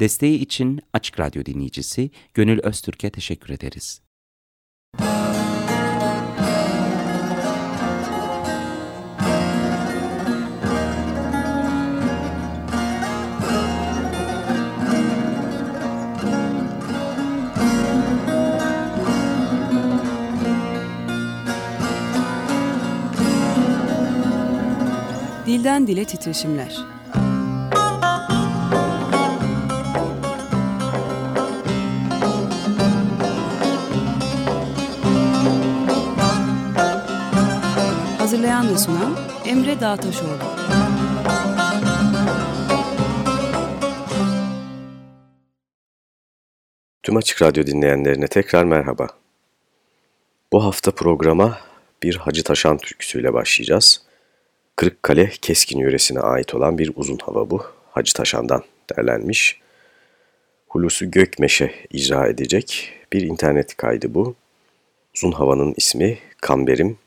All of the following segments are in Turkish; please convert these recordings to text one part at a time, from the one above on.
Desteği için Açık Radyo dinleyicisi Gönül Öztürk'e teşekkür ederiz. Dilden Dile Titreşimler Hazırlayan ve sunan Emre Dağtaşoğlu. Tüm Açık Radyo dinleyenlerine tekrar merhaba. Bu hafta programa bir Hacı Taşan türküsüyle başlayacağız. Kırıkkale Keskin yöresine ait olan bir uzun hava bu. Hacı Taşan'dan derlenmiş. Hulusi Gökmeşe icra edecek bir internet kaydı bu. Uzun havanın ismi Kamberim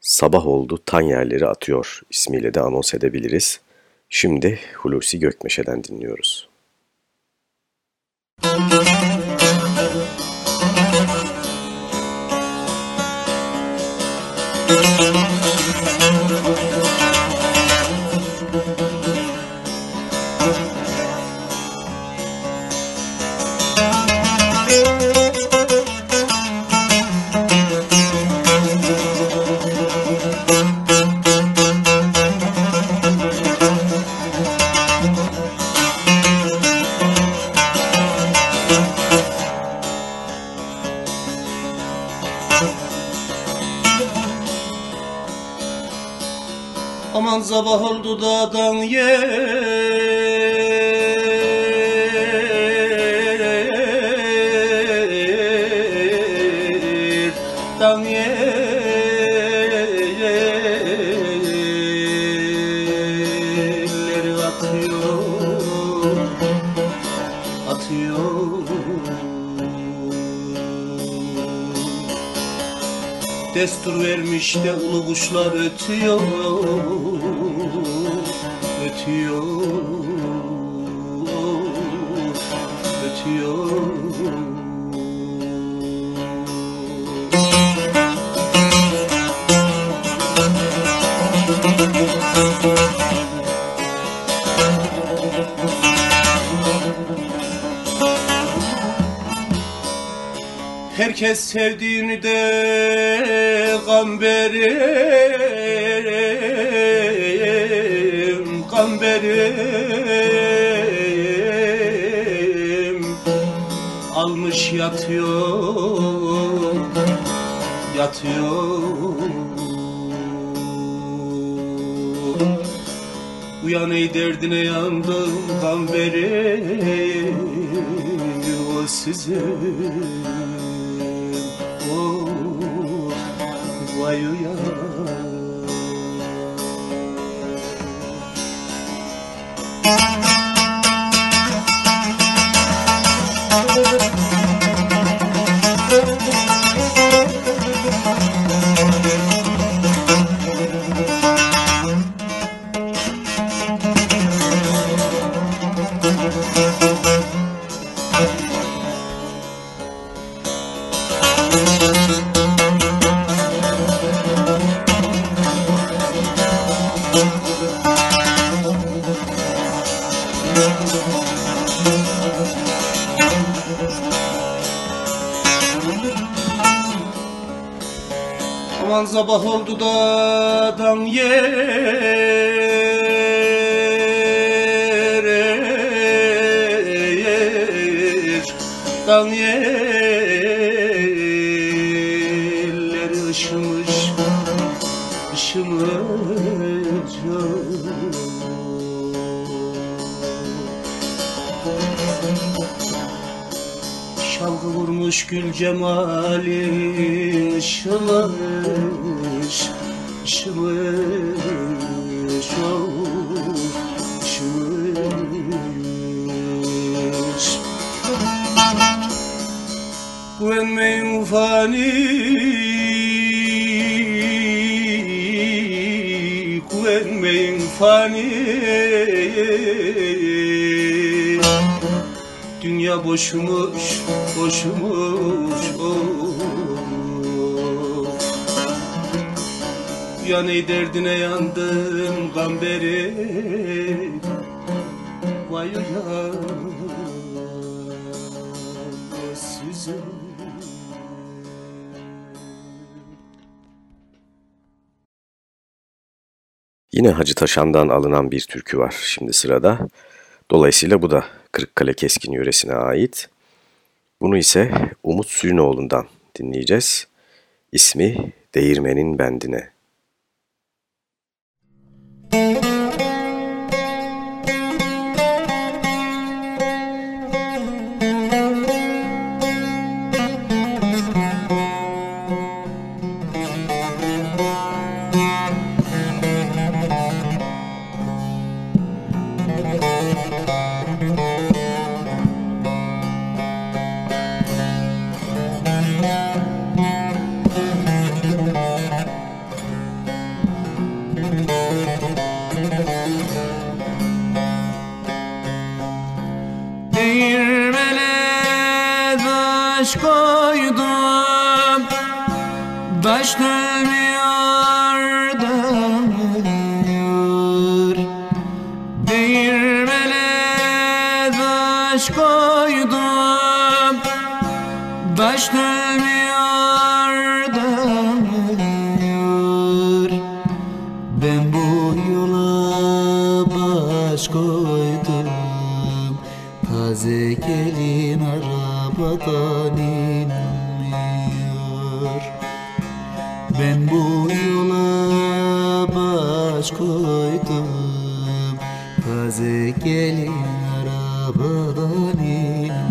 Sabah oldu tan yerleri atıyor ismiyle de anons edebiliriz. Şimdi Hulusi Gökmeşe'den dinliyoruz. Müzik sabah oldu dağdan yer. Atıyor Atıyor. Destur vermiş de ulu kuşlar ötüyor, Herkes sevdiğini de gamberim, gamberim Almış yatıyor, yatıyor. Uyan ey derdine yandım gamberim o sizin Aman vurmuş Boşmuş, boşmuş oh. Yanı derdine yandım gamberi Vay sizin Yine Hacı Taşan'dan alınan bir türkü var şimdi sırada. Dolayısıyla bu da Kırıkkale Keskin yöresine ait. Bunu ise Umut Sürünoğlu'ndan dinleyeceğiz. İsmi Değirmenin Bendine. Değirmenin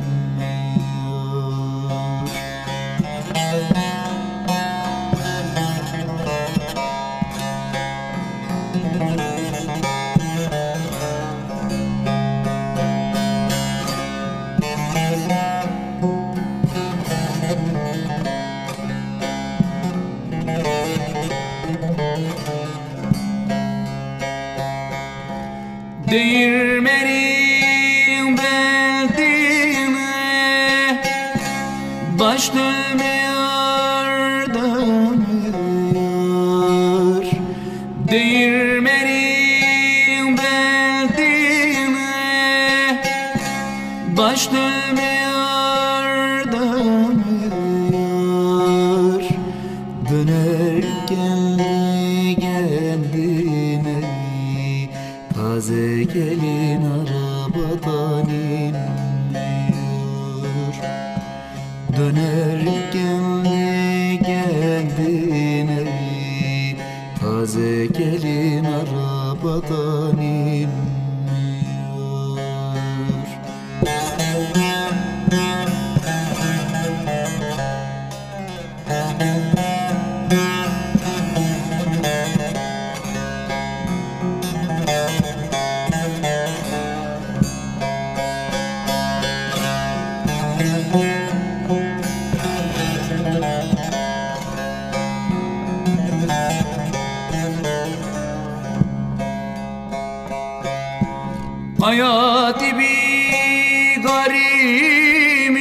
Hayat bir garimiş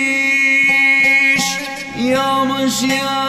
Yağmış yağmur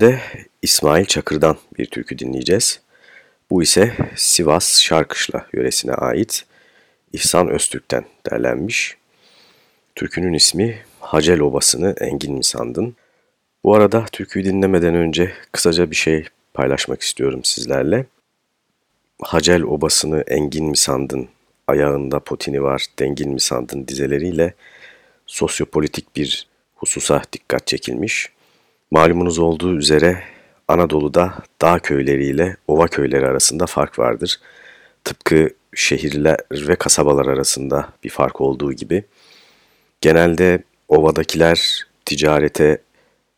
yarıymış. Şimdi de İsmail Çakır'dan bir türkü dinleyeceğiz. Bu ise Sivas Şarkışla yöresine ait İhsan Öztürk'ten derlenmiş. Türkünün ismi Hacel Obası'nı Engin mi sandın? Bu arada türküyü dinlemeden önce kısaca bir şey paylaşmak istiyorum sizlerle. Hacel Obası'nı Engin mi sandın? Ayağında potini var, dengin mi sandın dizeleriyle sosyopolitik bir hususa dikkat çekilmiş. Malumunuz olduğu üzere Anadolu'da dağ köyleriyle ova köyleri arasında fark vardır. Tıpkı şehirler ve kasabalar arasında bir fark olduğu gibi. Genelde ovadakiler ticarete,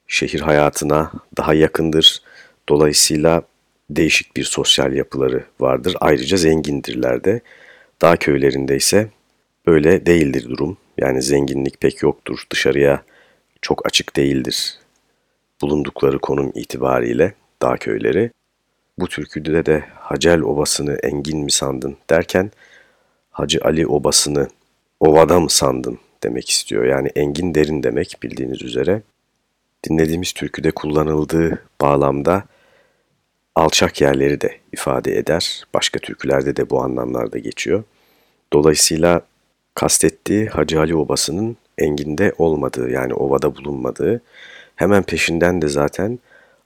şehir hayatına daha yakındır. Dolayısıyla değişik bir sosyal yapıları vardır. Ayrıca zengindirler de. Dağ köylerinde ise böyle değildir durum. Yani zenginlik pek yoktur. Dışarıya çok açık değildir bulundukları konum itibariyle dağ köyleri. Bu türküde de Hacel Obası'nı engin mi sandın derken Hacı Ali Obası'nı ovada mı sandın demek istiyor. Yani engin derin demek bildiğiniz üzere. Dinlediğimiz türküde kullanıldığı bağlamda alçak yerleri de ifade eder. Başka türkülerde de bu anlamlarda geçiyor. Dolayısıyla kastettiği Hacı Ali Obası'nın enginde olmadığı yani ovada bulunmadığı Hemen peşinden de zaten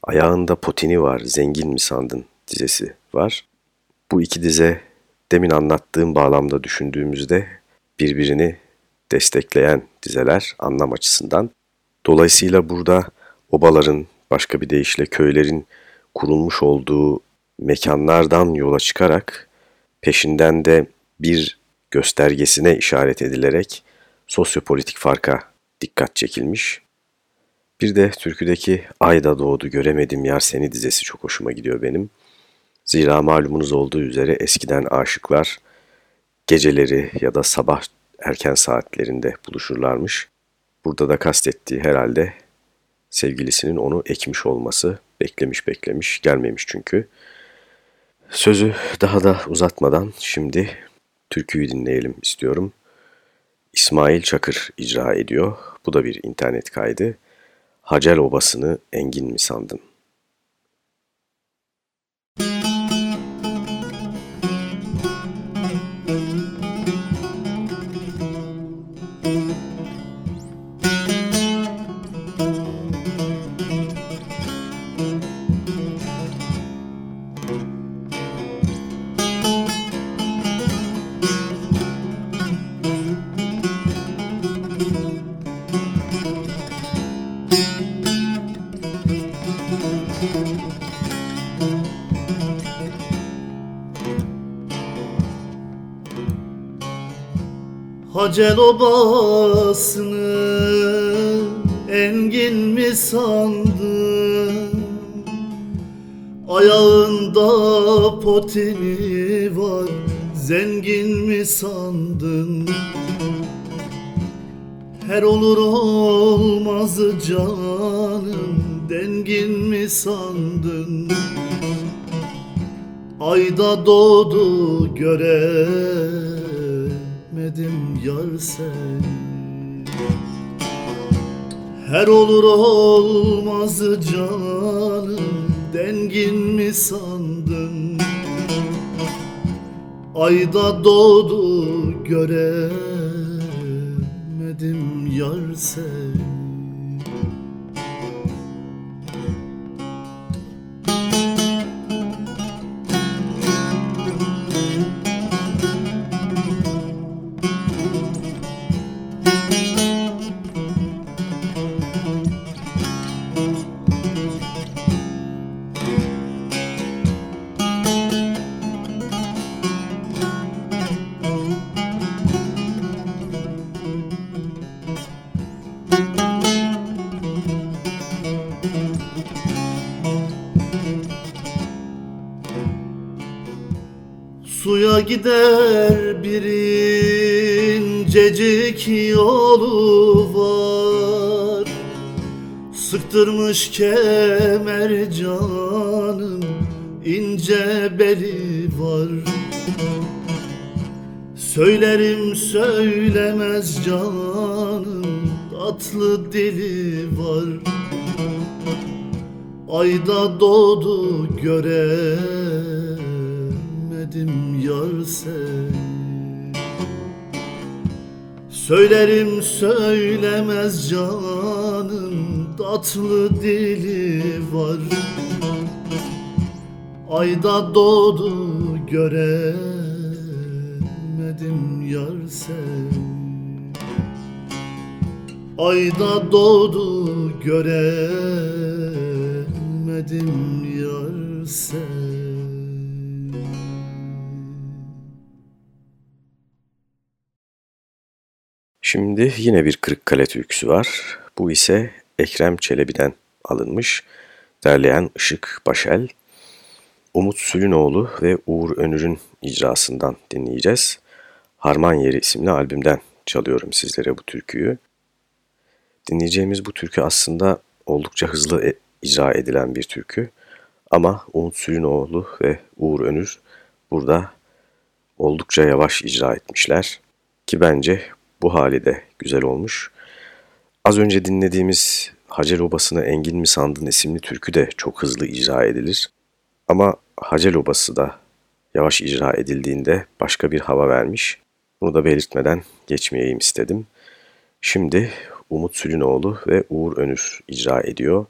ayağında potini var, zengin mi sandın dizesi var. Bu iki dize demin anlattığım bağlamda düşündüğümüzde birbirini destekleyen dizeler anlam açısından. Dolayısıyla burada obaların, başka bir deyişle köylerin kurulmuş olduğu mekanlardan yola çıkarak peşinden de bir göstergesine işaret edilerek sosyopolitik farka dikkat çekilmiş. Bir de türküdeki Ayda doğdu göremedim yar seni dizesi çok hoşuma gidiyor benim. Zira malumunuz olduğu üzere eskiden aşıklar geceleri ya da sabah erken saatlerinde buluşurlarmış. Burada da kastettiği herhalde sevgilisinin onu ekmiş olması, beklemiş beklemiş, gelmemiş çünkü. Sözü daha da uzatmadan şimdi türküyü dinleyelim istiyorum. İsmail Çakır icra ediyor. Bu da bir internet kaydı. Hacel Obası'nı engin mi sandın? Hacel obasını engin mi sandın? Ayağında potini var Zengin mi sandın? Her olur olmaz canım Dengin mi sandın? Ayda doğdu göre görmedim yar seni Her olur olmaz canım dengin mi sandın? Ayda doğdu göremedim yar seni Sıktırmış kemer canım ince beli var. Söylerim söylemez canım tatlı dili var. Ayda doğdu göremedim yar seni. Söylerim söylemez canım tatlı dili var. Ayda doğdu göremedim yar seni Ayda doğdu göremedim yar seni Şimdi yine bir Kırıkkale türküsü var. Bu ise Ekrem Çelebi'den alınmış. Derleyen Işık Başel. Umut Sülünoğlu ve Uğur Önür'ün icrasından dinleyeceğiz. Harman Yeri isimli albümden çalıyorum sizlere bu türküyü. Dinleyeceğimiz bu türkü aslında oldukça hızlı e icra edilen bir türkü. Ama Umut Sülünoğlu ve Uğur Önür burada oldukça yavaş icra etmişler. Ki bence bu hali de güzel olmuş. Az önce dinlediğimiz Hacel Obası'nı Engin mi sandın isimli türkü de çok hızlı icra edilir. Ama Hacel Obası da yavaş icra edildiğinde başka bir hava vermiş. Bunu da belirtmeden geçmeyeyim istedim. Şimdi Umut Sülünoğlu ve Uğur Önür icra ediyor.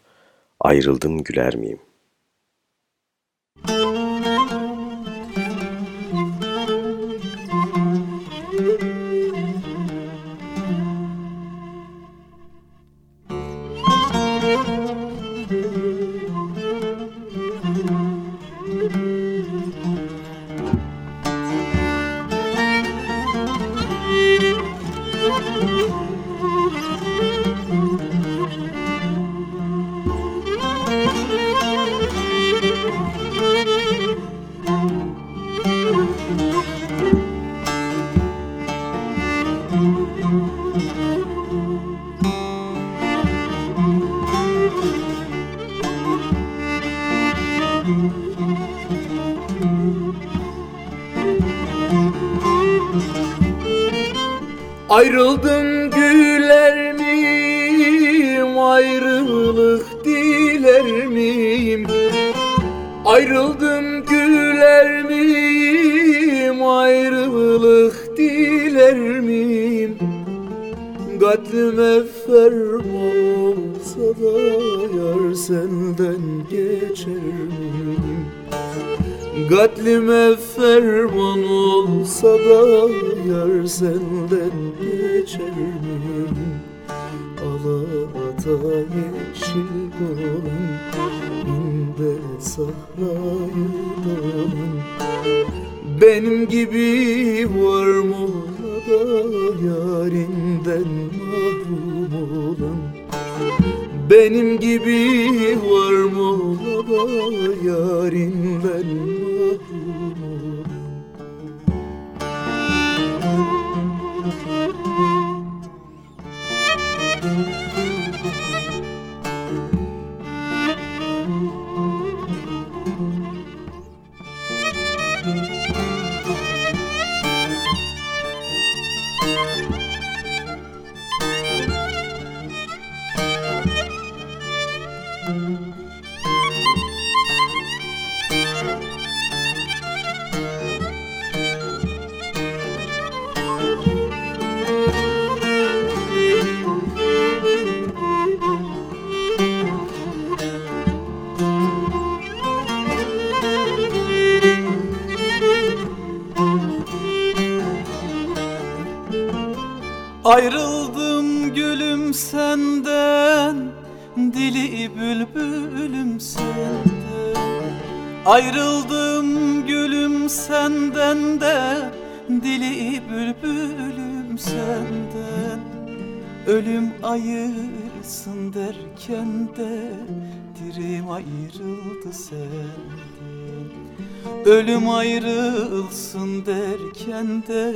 Ayrıldım güler miyim? Ayrıldım güler miyim ayrılık diler miyim? Ayrıldım güler miyim ayrılık diler miyim? Katlime ferman olsa da yar senden geçer miyim? Katlime ferman olsa da yar senden geçer miyim Alata yeşil dolan Binde sahrayı dolan Benim gibi var mı da yarinden mahrum olan? Benim gibi var mı da yarinden mahrum Ayrıldım gülüm senden Dili bülbülüm senden. Ayrıldım gülüm senden de Dili bülbülüm senden. Ölüm ayırsın derken de Dirim ayrıldı senden Ölüm ayrılsın derken de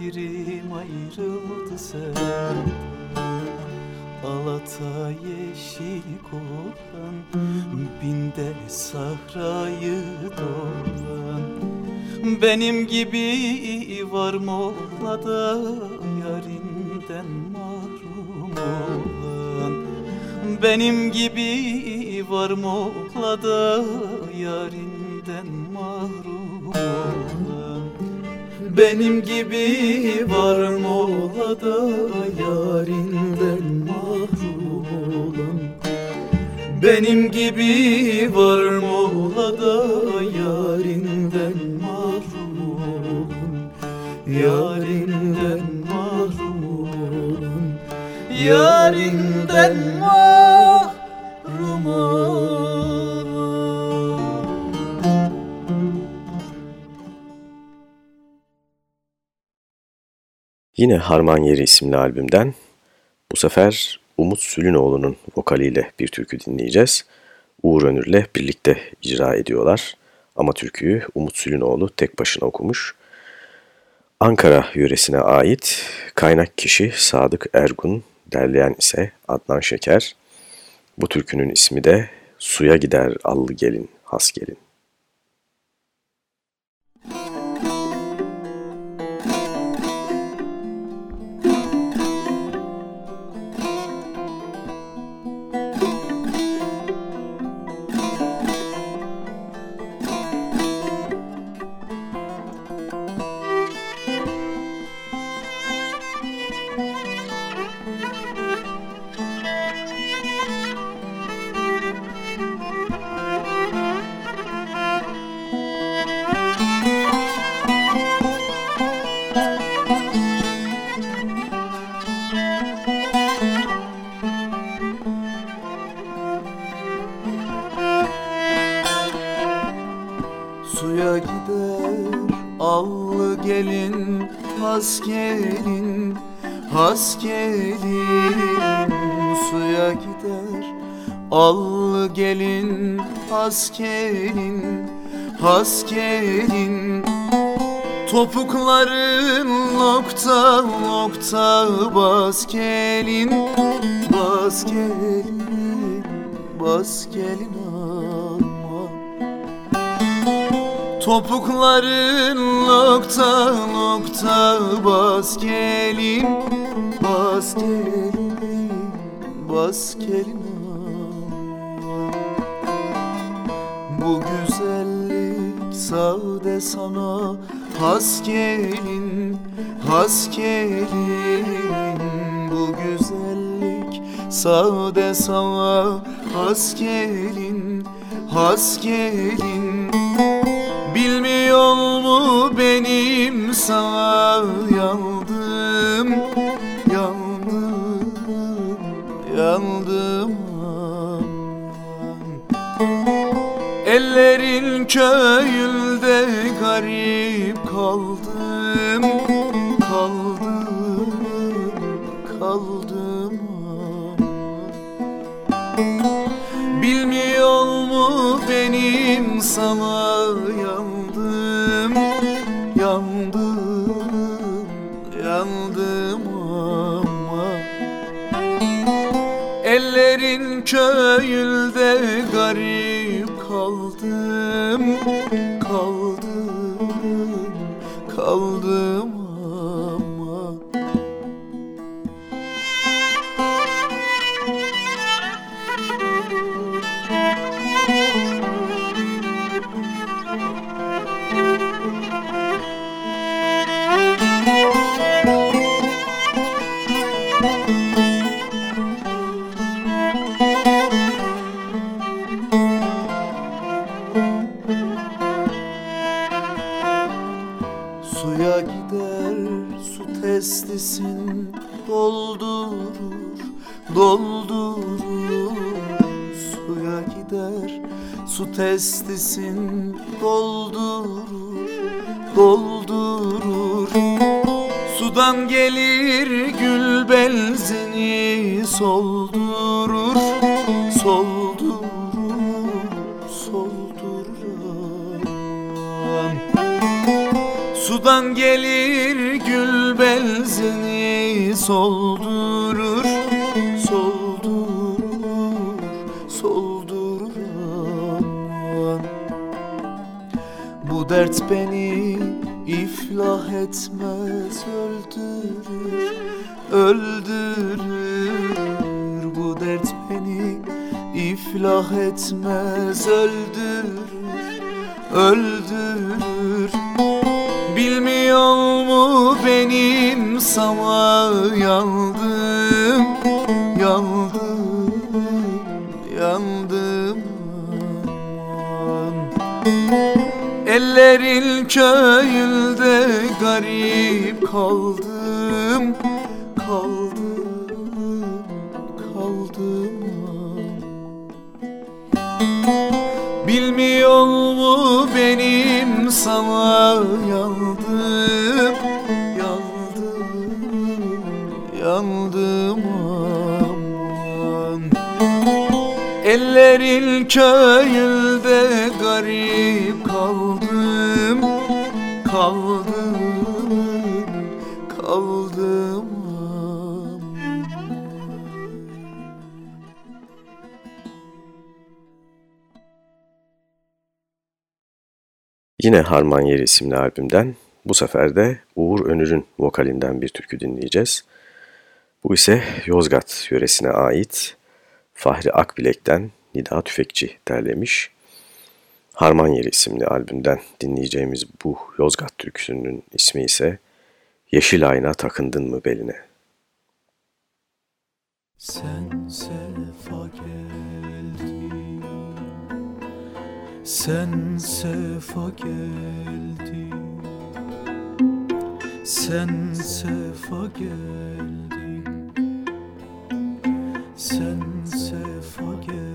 dirim ayrıldı sen. Alata yeşil kovan Binde sahrayı dolan Benim gibi var mollada Yarinden mahrum olan. Benim gibi var mı ola yarinden mahrum olan Benim gibi var mı ola da yarinden mahrum olan Benim gibi var mı ola da yarinden mahrum olan Yarinden mahrum olan Yarinden mahrum olan Yine Harman Yeri isimli albümden bu sefer Umut Sülünoğlu'nun vokaliyle bir türkü dinleyeceğiz. Uğur Önür'le birlikte icra ediyorlar. Ama türküyü Umut Sülünoğlu tek başına okumuş. Ankara yöresine ait kaynak kişi Sadık Ergun, derleyen ise Adnan Şeker. Bu türkünün ismi de Suya Gider Allı Gelin, Has Gelin. Has gelin Suya gider. Allı gelin has gelin Topukların nokta nokta bas gelin Bas gelin bas gelin aman Topukların nokta nokta bas gelin Bas gelin bas aman. Bu güzellik sade sana has gelin has gelin. Bu güzellik sade sana has gelin has gelin. Bilmiyor mu benim sana Köyünde garip kaldım Kaldım, kaldım. Bilmiyor mu benim sana gider su testisin doldurur doldurur. Sudan gelir gül benzini soldurur soldurur soldurur. Sudan gelir gül benzini soldurur dert beni iflah etmez öldürür Öldürür. Bu dert beni iflah etmez öldürür öldürür. Bilmiyor mu benim sana yandım Ellerin köyünde garip kaldım kaldım kaldım. Bilmiyor mu benim sana yandım yandım yandım aman. Ellerin köyünde Yine Harman Yeri isimli albümden bu sefer de Uğur Önür'ün vokalinden bir türkü dinleyeceğiz. Bu ise Yozgat yöresine ait Fahri Akbilek'ten Nida Tüfekçi derlemiş. Harman Yeri isimli albümden dinleyeceğimiz bu Yozgat türküsünün ismi ise Yeşil Ayna Takındın mı Beline. Sen sefa geldin Sen sefa geldin Sen sefa geldin Sen sefa geldin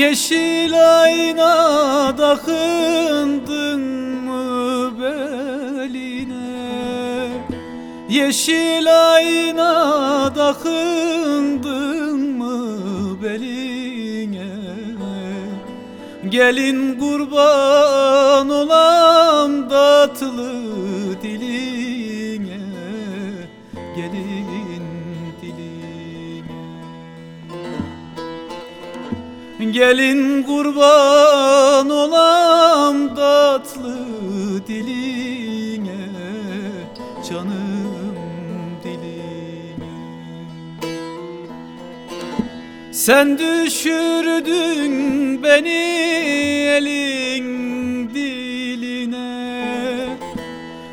Yeşil ayna takındın mı beline? Yeşil ayna takındın mı beline? Gelin kurban olam tatlı Gelin kurban olam tatlı diline Canım diline. Sen düşürdün beni elin diline.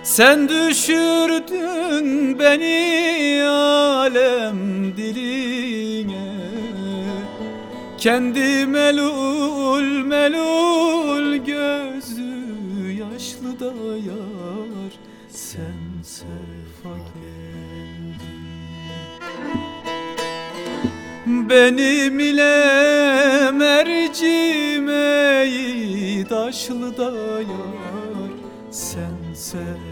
Sen düşürdün beni alem kendi melul melul gözü yaşlı da yar. Sen sefa Benim ile mercimeği taşlı da yar. Sen sefa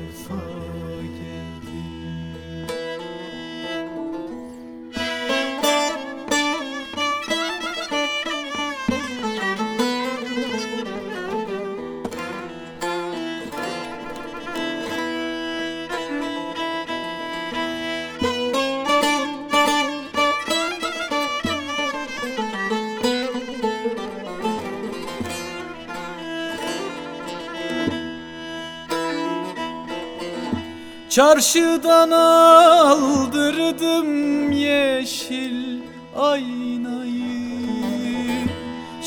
Çarşıdan aldırdım yeşil aynayı.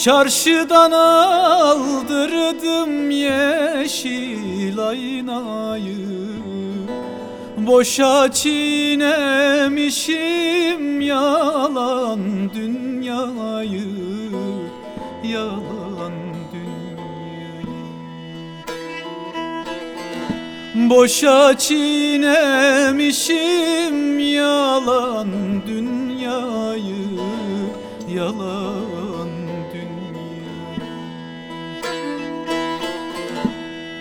Çarşıdan aldırdım yeşil aynayı. Boşa çiğnemişim yalan dünyayı. Yalan Boşa çiğnemişim yalan dünyayı Yalan dünyayı.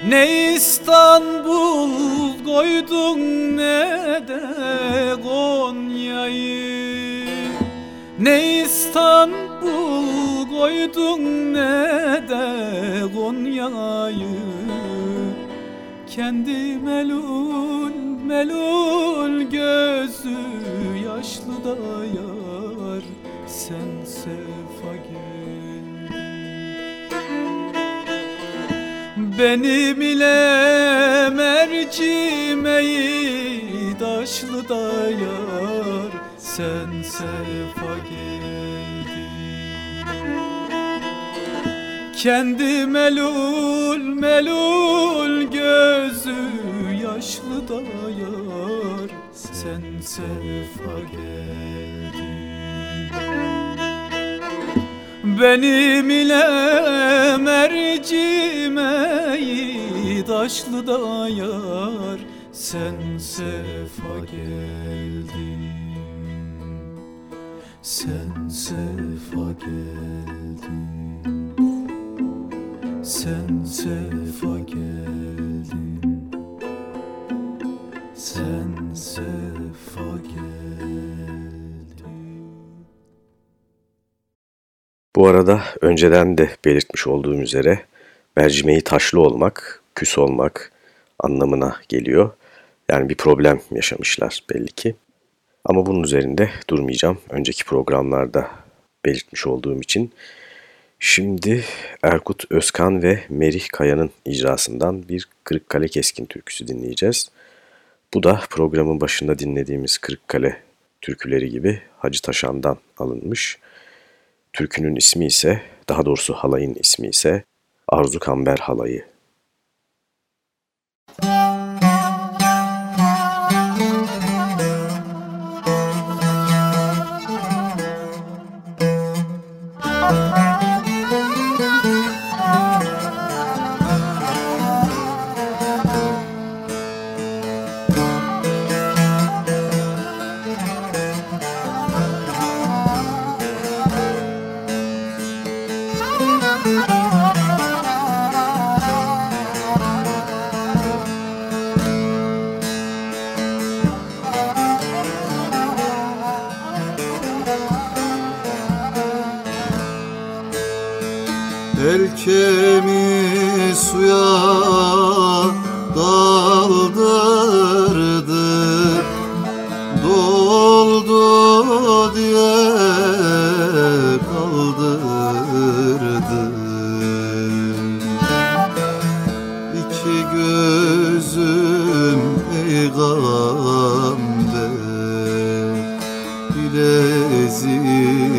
Ne İstanbul koydun ne de Konya'yı. Ne İstanbul koydun ne de Konya'yı Kendi melul melul gözü yaşlı da yar Sen sefa geldin. Benim ile mercimeği daşlı da yar Sen sefa Kendi melul melul gözü yaşlı da yar Sen sefa geldin. Benim ile mercimeği taşlı da yar Sen sefa geldin. Sen sefa geldin Sen sefa geldin Sen sefa geldin Bu arada önceden de belirtmiş olduğum üzere mercimeği taşlı olmak, küs olmak anlamına geliyor. Yani bir problem yaşamışlar belli ki. Ama bunun üzerinde durmayacağım. Önceki programlarda belirtmiş olduğum için. Şimdi Erkut Özkan ve Merih Kaya'nın icrasından bir Kırıkkale Keskin türküsü dinleyeceğiz. Bu da programın başında dinlediğimiz Kırıkkale türküleri gibi Hacı Taşan'dan alınmış. Türkünün ismi ise, daha doğrusu halayın ismi ise Arzu Kamber Halayı. Bileziğimi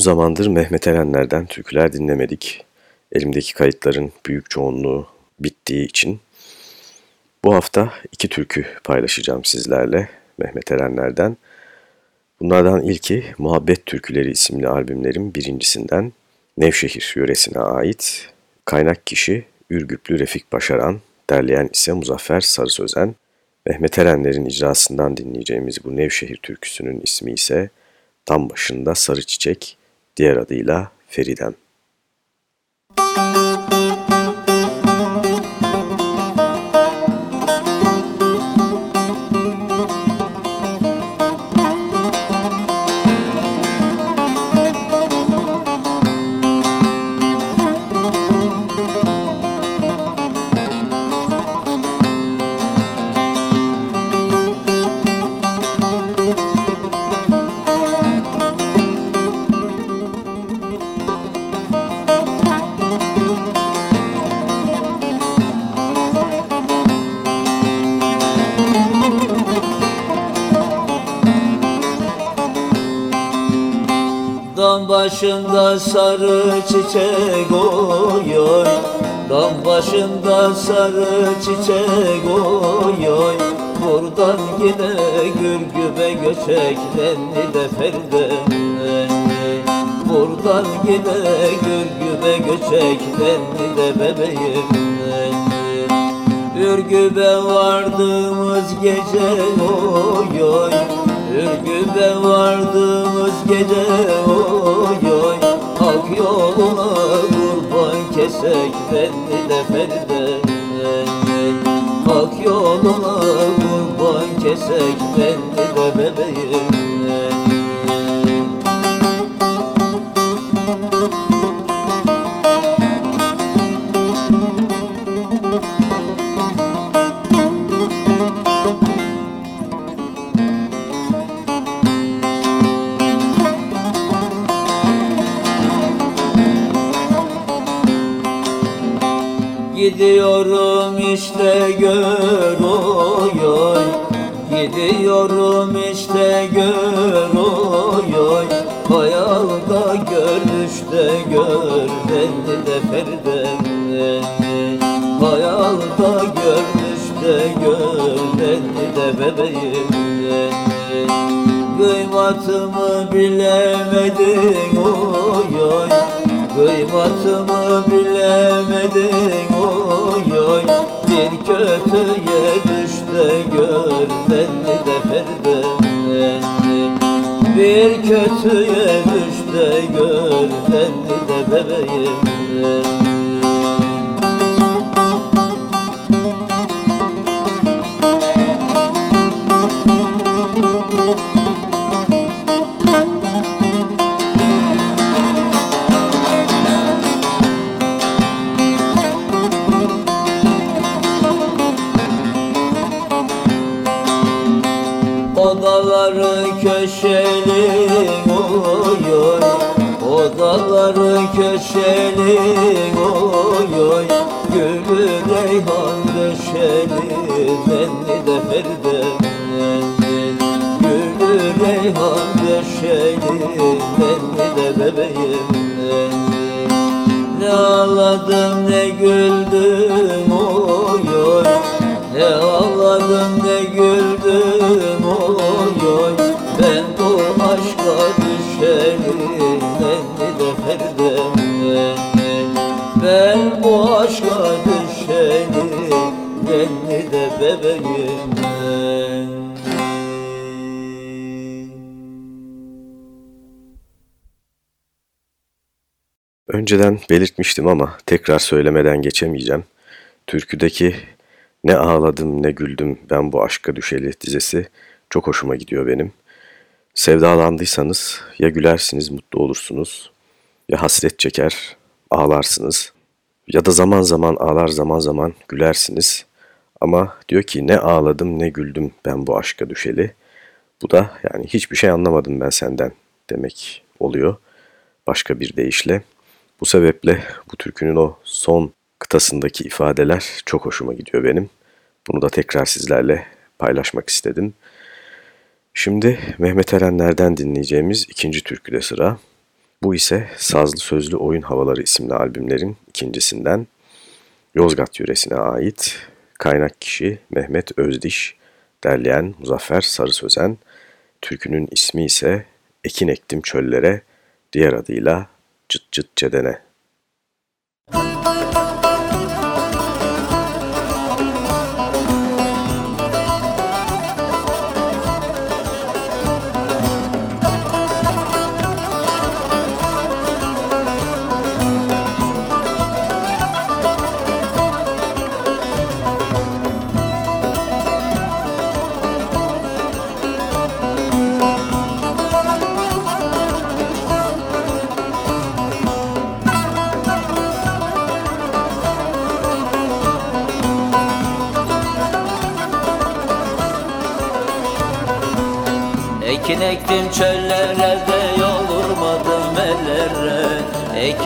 zamandır Mehmet Erenler'den türküler dinlemedik. Elimdeki kayıtların büyük çoğunluğu bittiği için. Bu hafta iki türkü paylaşacağım sizlerle Mehmet Erenler'den. Bunlardan ilki Muhabbet Türküleri isimli albümlerin birincisinden Nevşehir yöresine ait. Kaynak kişi Ürgüplü Refik Başaran, derleyen ise Muzaffer Sarı Sözen. Mehmet Erenler'in icrasından dinleyeceğimiz bu Nevşehir türküsünün ismi ise Tam başında sarı çiçek, diğer adıyla Feridem. Dam sarı çiçek oy oy. Dam başında sarı çiçek oy oy. Buradan yine gürgübe göçeklendi de ferdendi Buradan yine gürgübe göçeklendi de bebeğim Ürgübe vardığımız gece oy oy. Ürgübe vardığımız gece oy oy yoluna kurban kesek beni de Feride Ak yoluna kurban kesek beni de bebeğim Gidiyorum işte gör oy oy. Gidiyorum işte gör oy oy. Hayalda gör düşte gör beni de Feride Hayalda gör düşte gör beni de bebeğim Kıymatımı bilemedin oy oy. Kıymatımı bilemedin oy oy Bir kötüye düş de gör beni de Feride Bir kötüye düş de gör beni de bebeğim Odaları köşeli oy oy. Gülü reyhan döşeli beni de Feride Gülü reyhan döşeydin Nenni de bebeğim. Ne ağladım ne güldüm oy oy. Ne ağladım ne güldüm oy oy. Ben bu aşka düşerim Ben bu aşka düşerim Nenni de bebeğim Önceden belirtmiştim ama tekrar söylemeden geçemeyeceğim. Türküdeki ne ağladım ne güldüm ben bu aşka düşeli dizesi çok hoşuma gidiyor benim. Sevdalandıysanız ya gülersiniz mutlu olursunuz ya hasret çeker ağlarsınız ya da zaman zaman ağlar zaman zaman gülersiniz. Ama diyor ki ne ağladım ne güldüm ben bu aşka düşeli. Bu da yani hiçbir şey anlamadım ben senden demek oluyor başka bir deyişle. Bu sebeple bu türkünün o son kıtasındaki ifadeler çok hoşuma gidiyor benim. Bunu da tekrar sizlerle paylaşmak istedim. Şimdi Mehmet Erenler'den dinleyeceğimiz ikinci türküde sıra. Bu ise Sazlı Sözlü Oyun Havaları isimli albümlerin ikincisinden Yozgat yöresine ait kaynak kişi Mehmet Özdiş, derleyen Muzaffer Sarı Sözen, türkünün ismi ise Ekin Ektim Çöllere, diğer adıyla Cıt Cıt Cedene. Ekin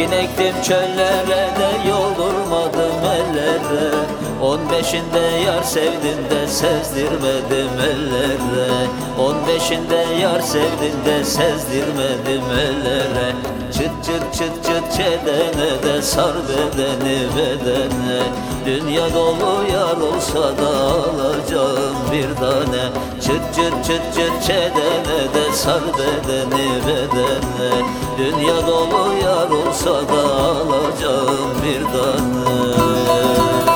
Ekin ektim çöllere de yol durmadım ellere. On beşinde yar sevdim de sezdirmedim ellere. On beşinde yar sevdim de sezdirmedim ellere. Çıt çıt çıt çıt çedene de sar bedeni bedene. Dünya dolu yar olsa da alacağım bir tane. Çıt çıt çıt çıt çedene de sar bedeni bedene. Dünya dolu yar olsa da alacağım bir tane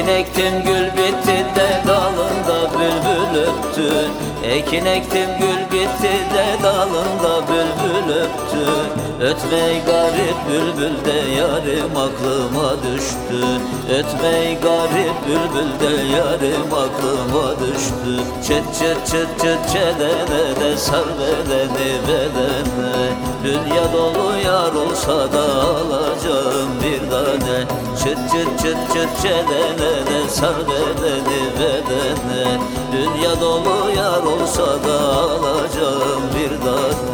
Ekin ektim gül bitti de dalında bülbül öptü Ekin ektim gül bitti de dalında bülbül öptü. Ötmey garip bülbül de yarim aklıma düştü. Ötmey garip bülbül de yarim aklıma düştü. Çıt çıt çıt çıt çedene de sar bedeni bedene Dünya dolu yar olsa da alacağım bir tane. Çıt çıt çıt çıt çedene de sar bedeni bedene Dünya dolu yar olsa da alacağım bir tane.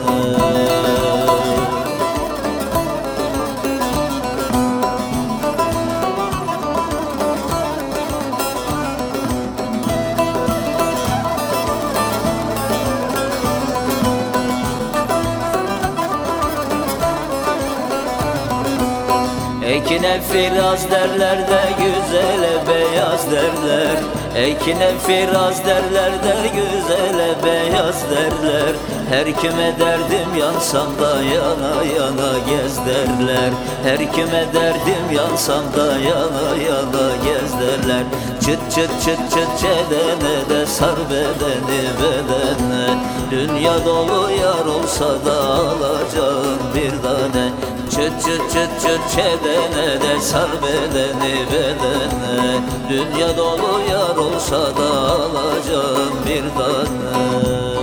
Ekine firaz derler de güzele beyaz derler Ekine firaz derler de güzele beyaz derler. Her kime derdim yansam da yana yana gez derler. Her kime derdim yansam da yana yana gez derler Çıt çıt çıt çıt çedene de sar bedeni bedene Dünya dolu yar olsa da alacağım bir tane. Çıt çıt çıt çıt çedene de sar bedeni bedene Dünya dolu yar olsa da alacağım bir tane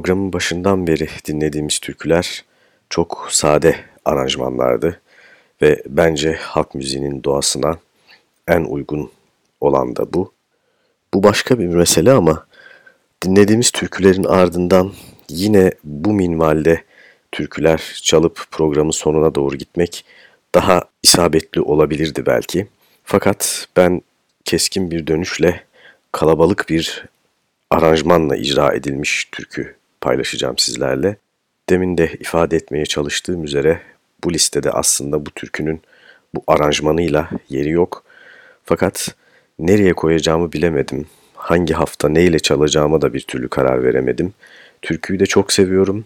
programın başından beri dinlediğimiz türküler çok sade aranjmanlardı ve bence halk müziğinin doğasına en uygun olan da bu. Bu başka bir mesele ama dinlediğimiz türkülerin ardından yine bu minvalde türküler çalıp programın sonuna doğru gitmek daha isabetli olabilirdi belki. Fakat ben keskin bir dönüşle kalabalık bir aranjmanla icra edilmiş türkü paylaşacağım sizlerle. Demin de ifade etmeye çalıştığım üzere bu listede aslında bu türkünün bu aranjmanıyla yeri yok. Fakat nereye koyacağımı bilemedim. Hangi hafta neyle çalacağıma da bir türlü karar veremedim. Türküyü de çok seviyorum.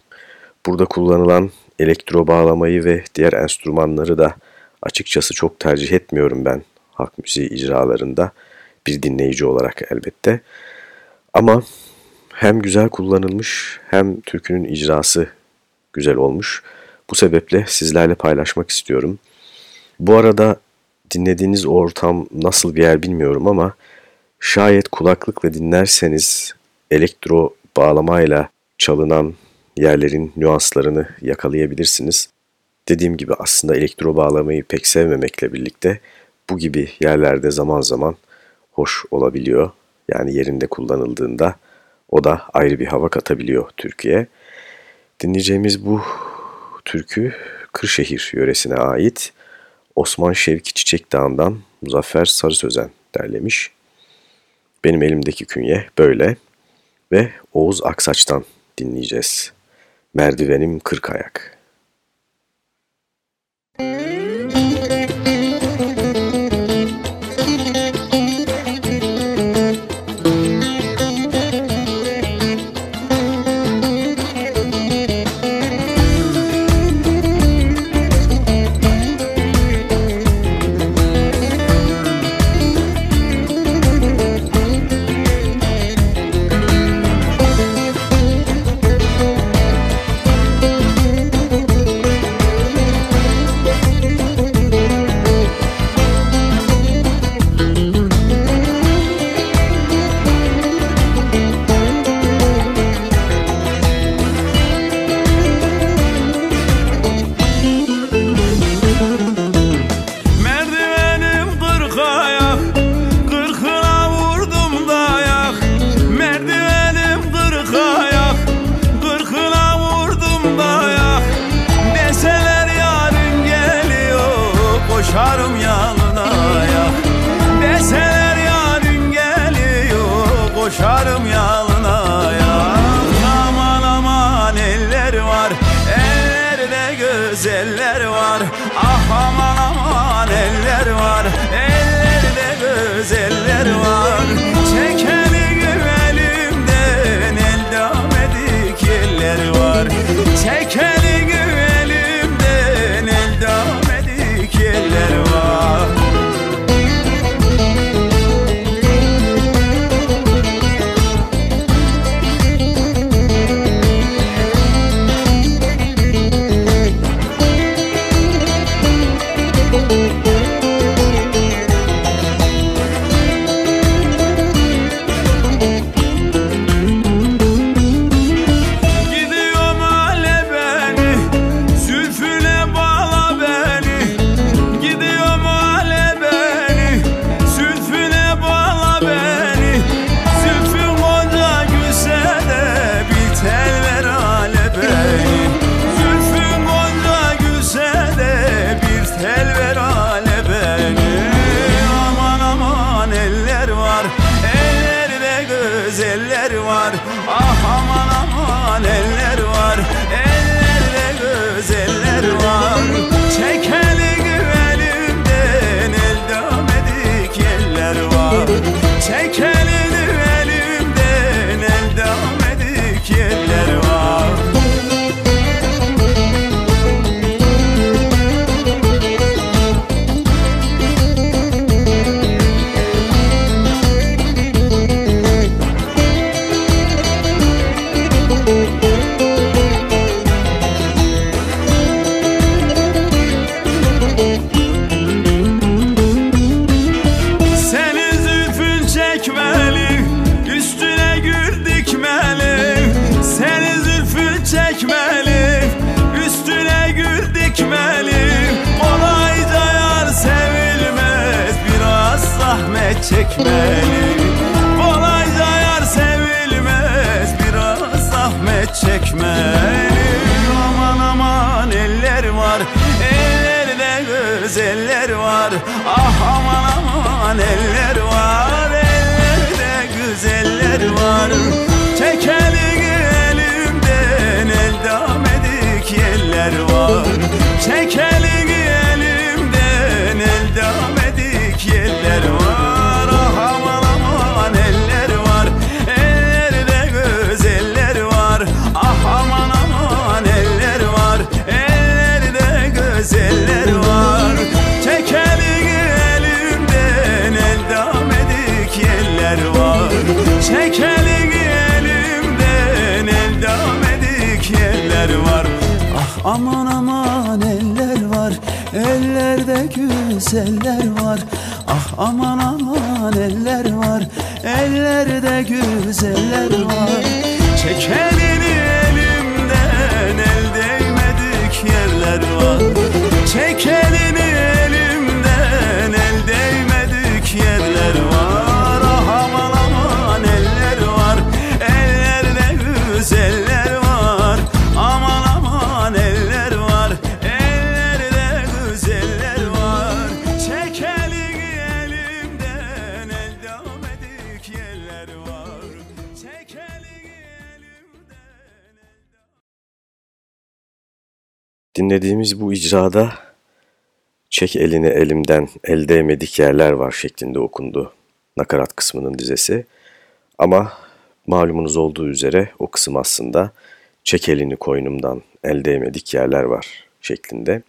Burada kullanılan elektro bağlamayı ve diğer enstrümanları da açıkçası çok tercih etmiyorum ben halk müziği icralarında. Bir dinleyici olarak elbette. Ama hem güzel kullanılmış hem türkünün icrası güzel olmuş. Bu sebeple sizlerle paylaşmak istiyorum. Bu arada dinlediğiniz ortam nasıl bir yer bilmiyorum ama şayet kulaklıkla dinlerseniz elektro bağlamayla çalınan yerlerin nüanslarını yakalayabilirsiniz. Dediğim gibi aslında elektro bağlamayı pek sevmemekle birlikte bu gibi yerlerde zaman zaman hoş olabiliyor. Yani yerinde kullanıldığında o da ayrı bir hava katabiliyor Türkiye. Dinleyeceğimiz bu türkü Kırşehir yöresine ait Osman Şevki Çiçek Dağı'ndan Muzaffer Sarı Sözen derlemiş. Benim elimdeki künye böyle ve Oğuz Aksaç'tan dinleyeceğiz. Merdivenim Kırk Ayak. Çekeli Take care. Çekmeli Kolayca yar sevilmez biraz zahmet çekmeli güzeller var. Ah aman aman eller var. Ellerde güzeller var. Çek elini elimden El değmedik yerler var. Çek Dinlediğimiz bu icrada çek elini elimden el değmedik yerler var şeklinde okundu nakarat kısmının dizesi. Ama malumunuz olduğu üzere o kısım aslında çek elini koynumdan el değmedik yerler var şeklinde.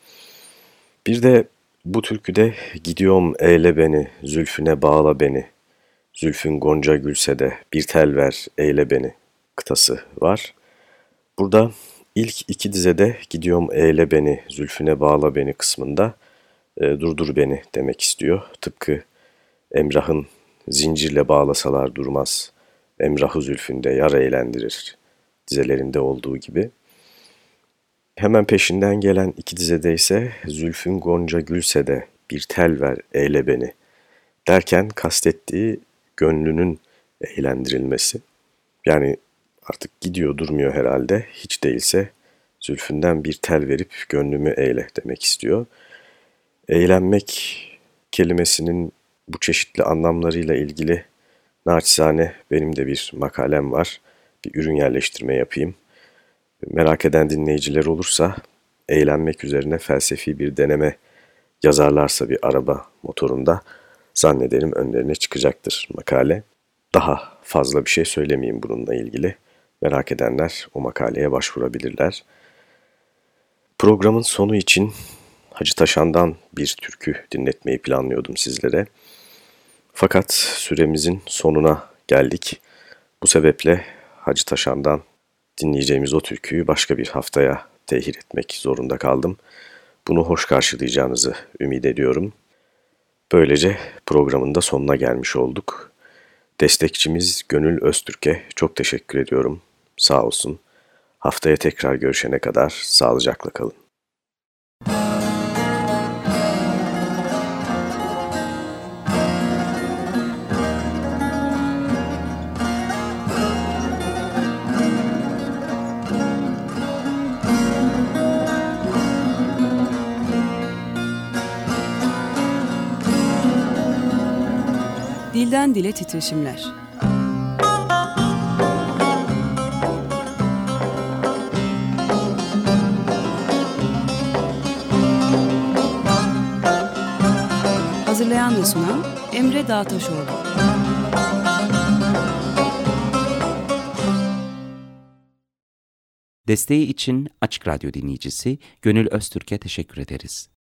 Bir de bu türküde gidiyorum eyle beni, zülfüne bağla beni, zülfün gonca gülse de bir tel ver eyle beni kıtası var. Burada ilk iki dizede gidiyorum eyle beni, zülfüne bağla beni kısmında e, durdur beni demek istiyor. Tıpkı Emrah'ın zincirle bağlasalar durmaz, Emrah'ı zülfünde yar eğlendirir dizelerinde olduğu gibi. Hemen peşinden gelen iki dizede ise Zülfün Gonca gülse de bir tel ver eyle beni derken kastettiği gönlünün eğlendirilmesi. Yani artık gidiyor durmuyor herhalde hiç değilse Zülfünden bir tel verip gönlümü eyle demek istiyor. Eğlenmek kelimesinin bu çeşitli anlamlarıyla ilgili naçizane benim de bir makalem var. Bir ürün yerleştirme yapayım. Merak eden dinleyiciler olursa eğlenmek üzerine felsefi bir deneme yazarlarsa bir araba motorunda zannederim önlerine çıkacaktır makale. Daha fazla bir şey söylemeyeyim bununla ilgili. Merak edenler o makaleye başvurabilirler. Programın sonu için Hacı Taşan'dan bir türkü dinletmeyi planlıyordum sizlere. Fakat süremizin sonuna geldik. Bu sebeple Hacı Taşan'dan dinleyeceğimiz o türküyü başka bir haftaya tehir etmek zorunda kaldım. Bunu hoş karşılayacağınızı ümit ediyorum. Böylece programın da sonuna gelmiş olduk. Destekçimiz Gönül Öztürk'e çok teşekkür ediyorum. Sağ olsun. Haftaya tekrar görüşene kadar sağlıcakla kalın. Dilden dile titreşimler. Hazırlayan ve sunan Emre Dağtaşoğlu. Desteği için Açık Radyo dinleyicisi Gönül Öztürk'e teşekkür ederiz.